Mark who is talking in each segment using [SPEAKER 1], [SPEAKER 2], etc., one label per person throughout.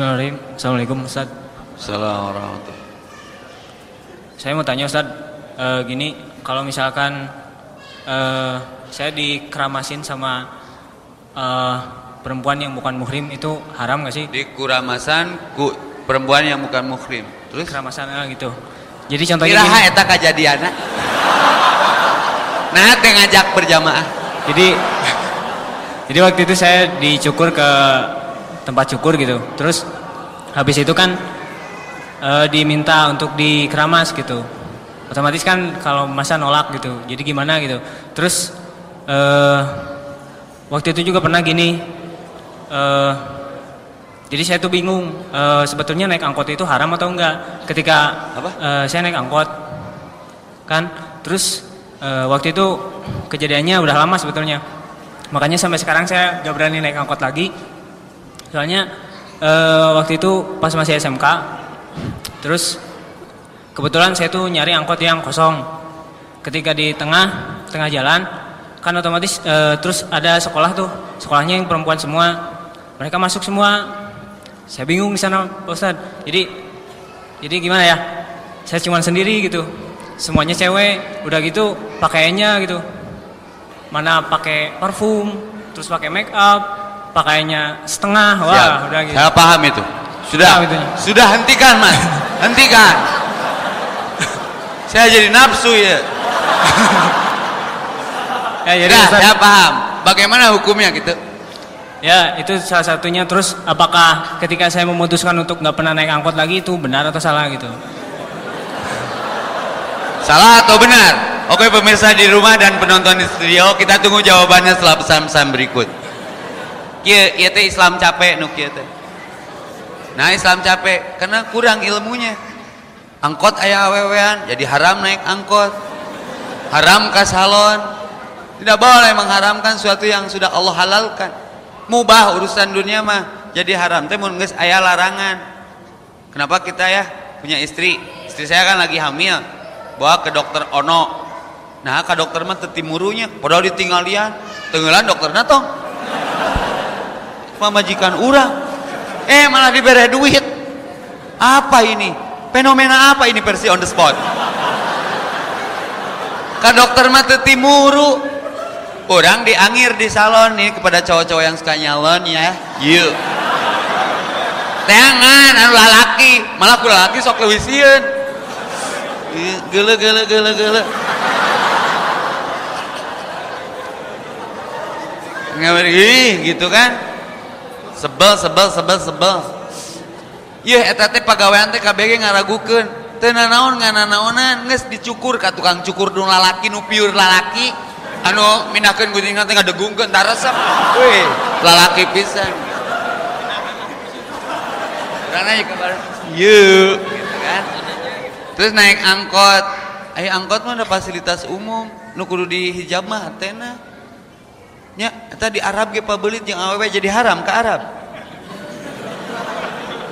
[SPEAKER 1] Assalamualaikum Ustaz.
[SPEAKER 2] Assalamualaikum warahmatullahi
[SPEAKER 1] Saya mau tanya Ustaz, eh, gini kalau misalkan eh, saya dikeramasin sama eh, perempuan yang bukan muhrim itu haram nggak sih?
[SPEAKER 2] Di kuramasan ku perempuan yang bukan muhrim. Terus
[SPEAKER 1] Keramasan gitu. Jadi contohnya
[SPEAKER 2] kiraha
[SPEAKER 1] gini,
[SPEAKER 2] eta kajadiana. Nah, teh ngajak berjamaah.
[SPEAKER 1] jadi jadi waktu itu saya dicukur ke tempat cukur gitu. Terus habis itu kan eh, diminta untuk dikeramas gitu. Otomatis kan kalau masa nolak gitu. Jadi gimana gitu. Terus eh, waktu itu juga pernah gini. eh, jadi saya tuh bingung eh, sebetulnya naik angkot itu haram atau enggak. Ketika
[SPEAKER 2] Apa?
[SPEAKER 1] eh, saya naik angkot kan, terus eh, waktu itu kejadiannya udah lama sebetulnya. Makanya sampai sekarang saya gak berani naik angkot lagi. Soalnya eh, waktu itu pas masih SMK, terus kebetulan saya tuh nyari angkot yang kosong. Ketika di tengah tengah jalan, kan otomatis eh, terus ada sekolah tuh, sekolahnya yang perempuan semua. Mereka masuk semua. Saya bingung di sana, Pak. Jadi jadi gimana ya? Saya cuma sendiri gitu. Semuanya cewek, udah gitu pakaiannya gitu. Mana pakai parfum, terus pakai make up, pakainya setengah. Wah,
[SPEAKER 2] Siap.
[SPEAKER 1] udah gitu.
[SPEAKER 2] Saya paham itu. Sudah.
[SPEAKER 1] Paham itunya.
[SPEAKER 2] Sudah hentikan, Mas. hentikan. Saya jadi nafsu ya.
[SPEAKER 1] Ya, jadi
[SPEAKER 2] Sudah,
[SPEAKER 1] Ustadz,
[SPEAKER 2] saya paham. Bagaimana hukumnya gitu?
[SPEAKER 1] ya itu salah satunya. Terus apakah ketika saya memutuskan untuk nggak pernah naik angkot lagi itu benar atau salah gitu?
[SPEAKER 2] Salah atau benar? Oke pemirsa di rumah dan penonton di studio, kita tunggu jawabannya setelah pesan-pesan berikut. Kieu ieu teh Islam capek nu kieu teh. Nah, Islam capek karena kurang ilmunya. Angkot aya awewean, jadi haram naik angkot. Haram ke salon. Tidak boleh mengharamkan sesuatu yang sudah Allah halalkan. Mubah urusan dunia mah jadi haram teh mun geus aya larangan. Kenapa kita ya punya istri? Istri saya kan lagi hamil. Bawa ke dokter Ono. Nah, ke dokter mah teu timurunya, padahal ditinggalian. Tenggelan dokter natong. Pamajikan urang. Eh, malah dibere duit. Apa ini? Fenomena apa ini versi on the spot? Ke dokter mah teu timuru. Orang diangir di salon nih kepada cowok-cowok yang suka nyalon ya. Yuk. Tangan anu lalaki, malah ku lalaki sok leuwih sieun. Ih, Geule geule geule geule. Ngeri gitu kan. Sebel sebel sebel sebel. Ieu eta teh pagawean teh KBG ngaragukeun. Teu nanaon ngananaonan geus dicukur ka tukang cukur nu lalaki nu piur lalaki. Anu mindahkeun guntingan teh ngadegungkeun tah resep. Wih, lalaki pisan. Urang nanya kabar. Yuk, gitu kan. Terus naik angkot. Ayo angkot mah ada fasilitas umum. Nu kudu di hijab mah hatena. Nya, eta di Arab ge pabelit jeung awewe jadi haram ke Arab.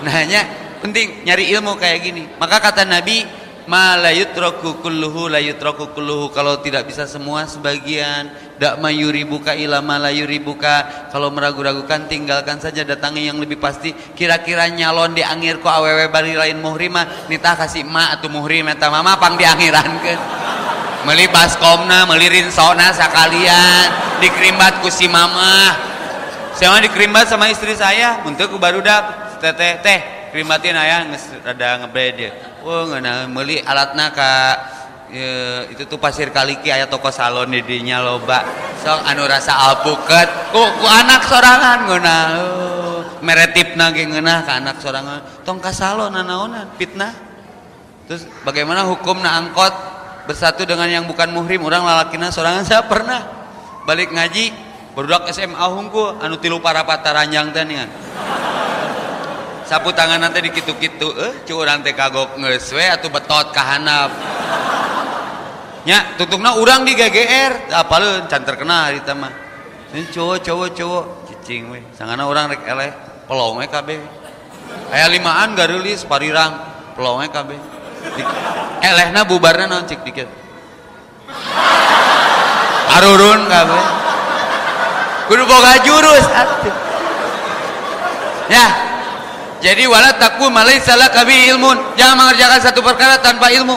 [SPEAKER 2] Nah, nya penting nyari ilmu kayak gini. Maka kata Nabi, ma la yutraku kulluhu la kulluhu. Kalau tidak bisa semua sebagian. Dak mayuribuka ila ma la yuribuka. Kalau meragu-ragukan tinggalkan saja datangi yang lebih pasti. Kira-kira nyalon di angir ku awewe bari lain muhrimah nitah kasih ma atau muhrim eta mama pang dianghirankeun meuli baskomna meuli rinsona sakalian dikerimbat ku si mama. Saya mah dikerimbat sama istri saya untuk ku barudak teteh teh kerimbatin aya geus rada ngebed dia. Wah ngeunah meuli alatna ka ye, itu tuh pasir kaliki aya toko salon di dinya loba. Sok anu rasa alpuket ku, ku anak sorangan ngeunah oh, meretipna ge ngeunah ka anak sorangan. Tong ka salon nanaonan fitnah. Terus bagaimana hukumna angkot? Bersatu dengan yang bukan muhrim orang lalakina sorangan. Saya pernah balik ngaji barudak SMA hungku anu tilu para pataranjang teh nih sapu tangan nanti dikitu-kitu eh cu teh kagok geus we atuh betot ka handap nya tutungna urang di GGR apaleun can terkenal eta mah. Ini cowok cowok cowok cicing we sangana urang rek eleh pelong we kabeh. Aya limaan gareulis parirang pelong we kabeh. Di- elehna bubarna naon cik dikit arurun kabeh kudu boga jurus ya Jadi wala takku malai salah kami ilmun. Jangan mengerjakan satu perkara tanpa ilmu.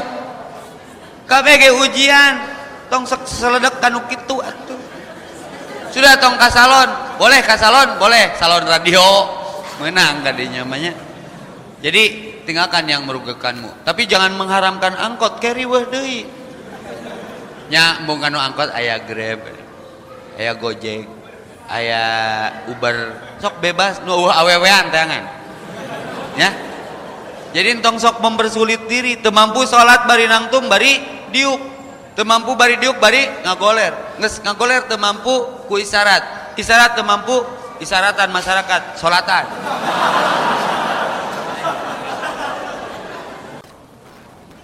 [SPEAKER 2] KBG ujian, tong seledek kanu kitu atuh. Sudah tong kasalon, boleh kasalon, boleh salon radio, menang tadinya namanya. Jadi tinggalkan yang merugikanmu. Tapi jangan mengharamkan angkot, carry wah deui. Nya mbung kanu angkot aya Grab, aya Gojek, aya Uber, sok bebas nu awewean tangan. Ya. Jadi entong sok mempersulit diri, teu mampu salat bari nangtung bari diuk. Teu mampu bari diuk bari ngagoler. Geus ngagoler teu mampu ku isyarat. Isyarat teu mampu isyaratan masyarakat, salatan.